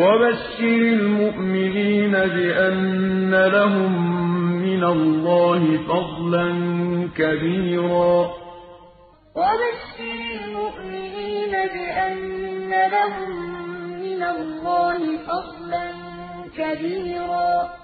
وبشر المؤمنين بأن لهم من الله فضلا كبيرا. وبشر المؤمنين بأن لهم من الله فضلا كبيرا.